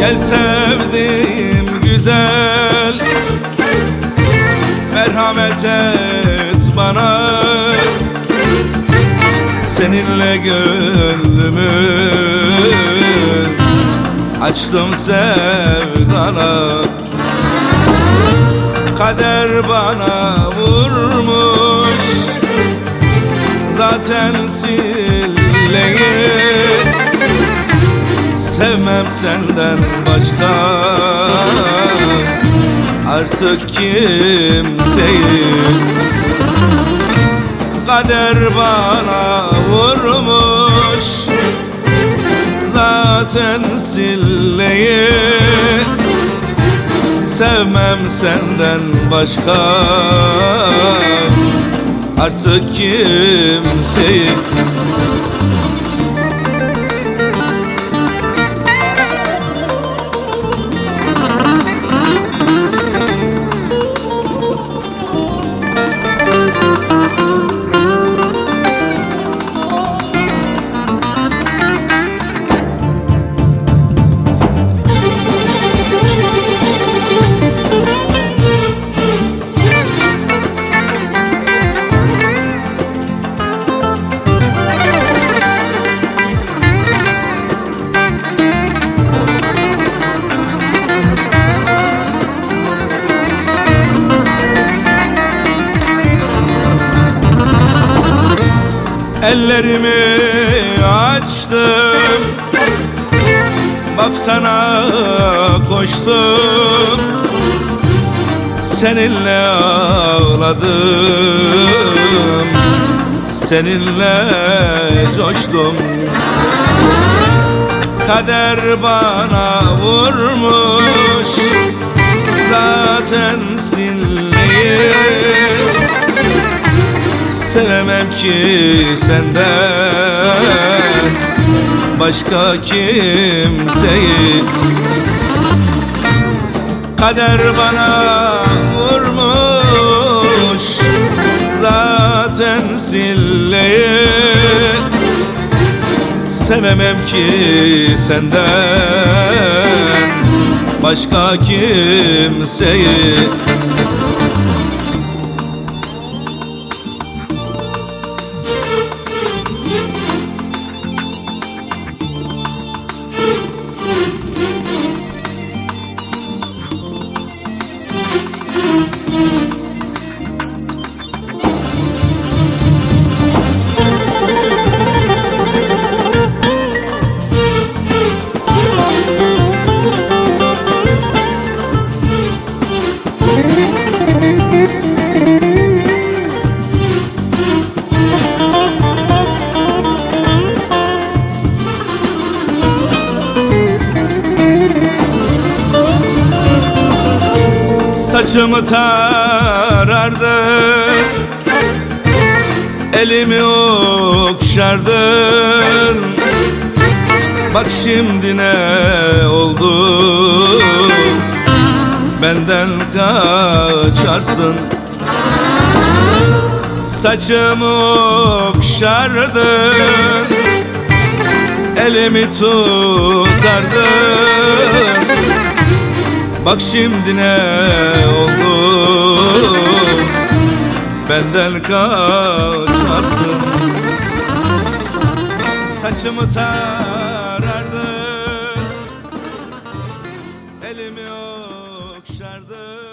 Gel sevdiğim güzel Merhamet et bana. Seninle gönlümü Açtım sevdana. Kader bana vurmuş Zaten silleyi Sevmem senden başka. Artık kimseyi Kader bana vurmuş. Zaten silleyi Sevmem senden başka. Artık kimseyi Ellerimi açtım. Baksana koştum. Seninle ağladım. Seninle coştum. Kader bana vurmuş. Zaten silleyi Sevemem ki senden. Başka kimseyi. Kader bana vurmuş Zaten silleyi Sevemem ki senden. Başka kimseyi Saçımı tarardın Elimi okşardın Bak şimdi ne oldu? Benden kaçarsın. Saçımı okşardın Elimi tutardın Bak şimdi ne oldu? Benden kaçarsın. Saçımı tarardı Elimi okşardı